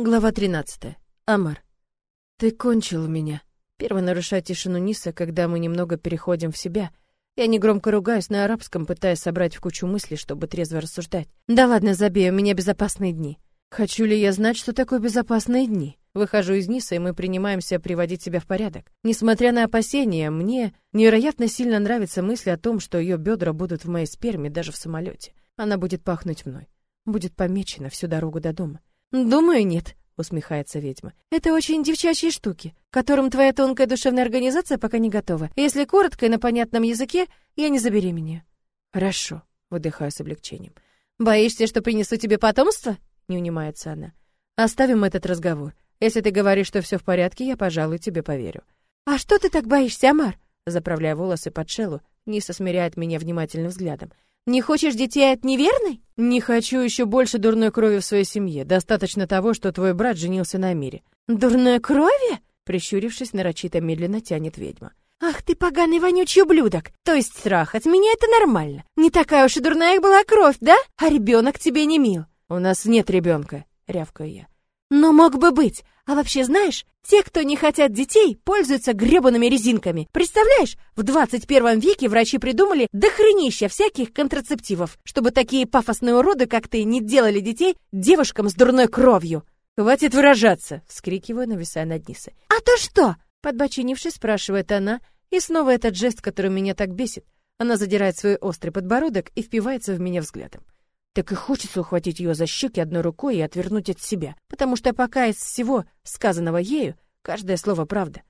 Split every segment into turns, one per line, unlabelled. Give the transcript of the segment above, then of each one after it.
Глава 13. Амар. Ты кончил меня. Первый нарушает тишину Ниса, когда мы немного переходим в себя. Я негромко ругаюсь на арабском, пытаясь собрать в кучу мыслей, чтобы трезво рассуждать. Да ладно, забей, у меня безопасные дни. Хочу ли я знать, что такое безопасные дни? Выхожу из Ниса, и мы принимаемся приводить себя в порядок. Несмотря на опасения, мне невероятно сильно нравится мысль о том, что ее бедра будут в моей сперме даже в самолете. Она будет пахнуть мной. Будет помечена всю дорогу до дома. «Думаю, нет», — усмехается ведьма. «Это очень девчачьи штуки, которым твоя тонкая душевная организация пока не готова. Если коротко и на понятном языке, я не забеременею». «Хорошо», — выдыхаю с облегчением. «Боишься, что принесу тебе потомство?» — не унимается она. «Оставим этот разговор. Если ты говоришь, что все в порядке, я, пожалуй, тебе поверю». «А что ты так боишься, Амар?» Заправляя волосы под шелу, Ниса смиряет меня внимательным взглядом. Не хочешь детей от неверной? Не хочу еще больше дурной крови в своей семье. Достаточно того, что твой брат женился на мире. Дурной крови? Прищурившись, нарочито медленно тянет ведьма. Ах ты поганый вонючий ублюдок! То есть страх от меня это нормально. Не такая уж и дурная была кровь, да? А ребенок тебе не мил. У нас нет ребенка, рявкаю я. Но мог бы быть. А вообще знаешь, те, кто не хотят детей, пользуются гребаными резинками. Представляешь, в 21 веке врачи придумали дохренища всяких контрацептивов, чтобы такие пафосные уроды, как ты, не делали детей девушкам с дурной кровью. «Хватит выражаться!» — вскрикиваю, нависая над Нисой. «А то что?» — подбочинившись, спрашивает она, и снова этот жест, который меня так бесит. Она задирает свой острый подбородок и впивается в меня взглядом так и хочется ухватить ее за щеки одной рукой и отвернуть от себя, потому что пока из всего сказанного ею каждое слово правда.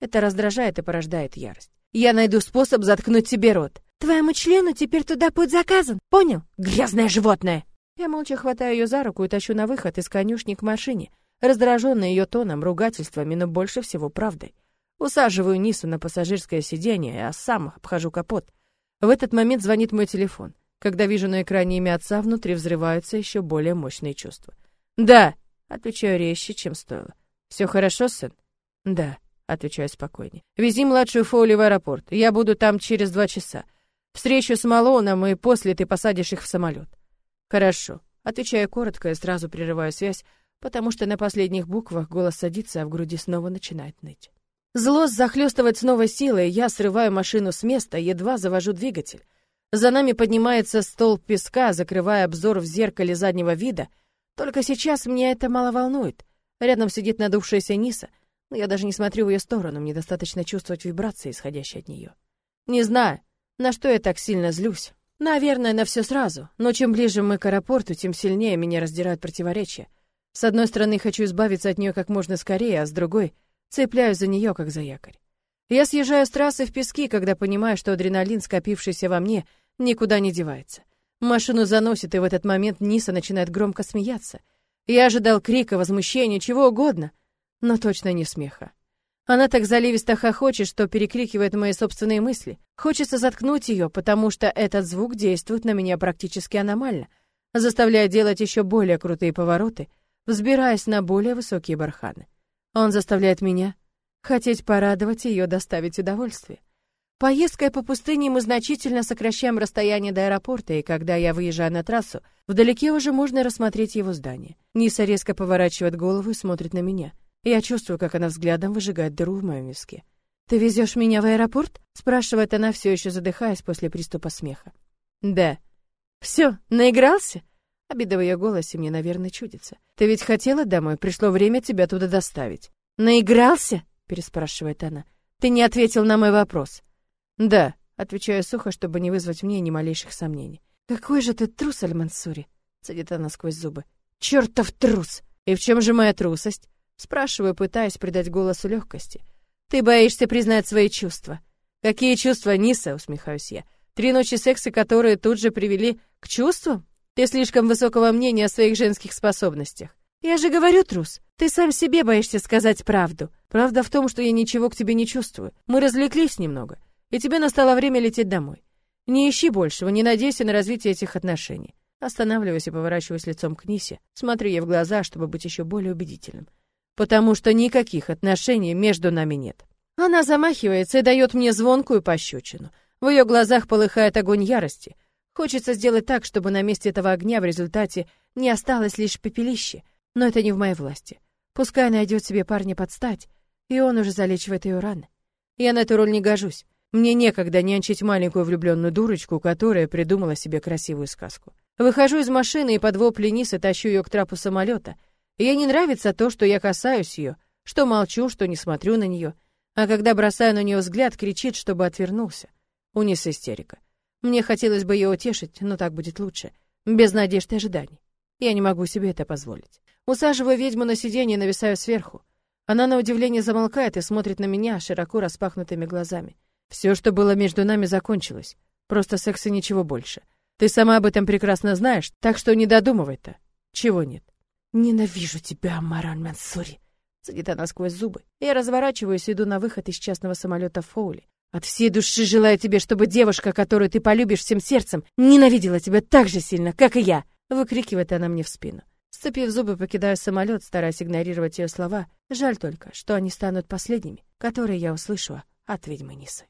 Это раздражает и порождает ярость. Я найду способ заткнуть тебе рот. Твоему члену теперь туда путь заказан. Понял? Грязное животное. Я молча хватаю ее за руку и тащу на выход из конюшни к машине, раздраженная ее тоном, ругательствами, но больше всего правдой. Усаживаю Нису на пассажирское сиденье, а сам обхожу капот. В этот момент звонит мой телефон. Когда вижу на экране имя отца, внутри взрываются еще более мощные чувства. «Да», — отвечаю резче, чем стоило. «Все хорошо, сын?» «Да», — отвечаю спокойнее. «Вези младшую Фоули в аэропорт. Я буду там через два часа. Встречу с Малоном, и после ты посадишь их в самолет». «Хорошо», — отвечаю коротко и сразу прерываю связь, потому что на последних буквах голос садится, а в груди снова начинает ныть. Злость захлестывает с новой силой, я срываю машину с места, едва завожу двигатель. За нами поднимается столб песка, закрывая обзор в зеркале заднего вида. Только сейчас меня это мало волнует. Рядом сидит надувшаяся Ниса, но я даже не смотрю в ее сторону, мне достаточно чувствовать вибрации, исходящие от нее. Не знаю, на что я так сильно злюсь. Наверное, на все сразу, но чем ближе мы к аэропорту, тем сильнее меня раздирают противоречия. С одной стороны, хочу избавиться от нее как можно скорее, а с другой цепляюсь за нее, как за якорь. Я съезжаю с трассы в пески, когда понимаю, что адреналин, скопившийся во мне, никуда не девается. Машину заносит, и в этот момент Ниса начинает громко смеяться. Я ожидал крика, возмущения, чего угодно, но точно не смеха. Она так заливисто хохочет, что перекрикивает мои собственные мысли. Хочется заткнуть ее, потому что этот звук действует на меня практически аномально, заставляя делать еще более крутые повороты, взбираясь на более высокие барханы. Он заставляет меня хотеть порадовать ее, доставить удовольствие. Поездкой по пустыне мы значительно сокращаем расстояние до аэропорта, и когда я выезжаю на трассу, вдалеке уже можно рассмотреть его здание. Ниса резко поворачивает голову и смотрит на меня. Я чувствую, как она взглядом выжигает дыру в моем виске. «Ты везешь меня в аэропорт?» — спрашивает она, все еще задыхаясь после приступа смеха. «Да». «Все, наигрался?» Обида в ее голосе мне, наверное, чудится. «Ты ведь хотела домой, пришло время тебя туда доставить». «Наигрался?» Переспрашивает она. Ты не ответил на мой вопрос. Да, отвечаю сухо, чтобы не вызвать мне ни малейших сомнений. Какой же ты трус, Аль-Мансури, цедит она сквозь зубы. Чертов трус! И в чем же моя трусость? Спрашиваю, пытаясь придать голосу легкости. Ты боишься признать свои чувства. Какие чувства, Ниса, усмехаюсь я. Три ночи секса, которые тут же привели к чувствам? Ты слишком высокого мнения о своих женских способностях. Я же говорю, трус, ты сам себе боишься сказать правду. Правда в том, что я ничего к тебе не чувствую. Мы развлеклись немного, и тебе настало время лететь домой. Не ищи большего, не надейся на развитие этих отношений. Останавливаюсь и поворачиваюсь лицом к Нисе, смотрю ей в глаза, чтобы быть еще более убедительным. Потому что никаких отношений между нами нет. Она замахивается и дает мне звонкую пощечину. В ее глазах полыхает огонь ярости. Хочется сделать так, чтобы на месте этого огня в результате не осталось лишь пепелище — Но это не в моей власти. Пускай найдет себе парня подстать, и он уже залечивает ее раны. Я на эту роль не гожусь. Мне некогда нянчить маленькую влюбленную дурочку, которая придумала себе красивую сказку. Выхожу из машины и под вопли Нисы тащу ее к трапу самолета. Ей не нравится то, что я касаюсь ее, что молчу, что не смотрю на нее. А когда бросаю на нее взгляд, кричит, чтобы отвернулся. У Нисы истерика. Мне хотелось бы ее утешить, но так будет лучше. Без надежд и ожиданий. Я не могу себе это позволить. Усаживаю ведьму на сиденье и нависаю сверху. Она на удивление замолкает и смотрит на меня широко распахнутыми глазами. Все, что было между нами, закончилось. Просто секс и ничего больше. Ты сама об этом прекрасно знаешь, так что не додумывай-то. Чего нет? Ненавижу тебя, Маран Мансури. Садит она сквозь зубы. Я разворачиваюсь и иду на выход из частного самолета Фоули. От всей души желаю тебе, чтобы девушка, которую ты полюбишь всем сердцем, ненавидела тебя так же сильно, как и я. Выкрикивает она мне в спину. Сцепив зубы, покидаю самолет, стараясь игнорировать ее слова. Жаль только, что они станут последними, которые я услышу от ведьмы Нисы.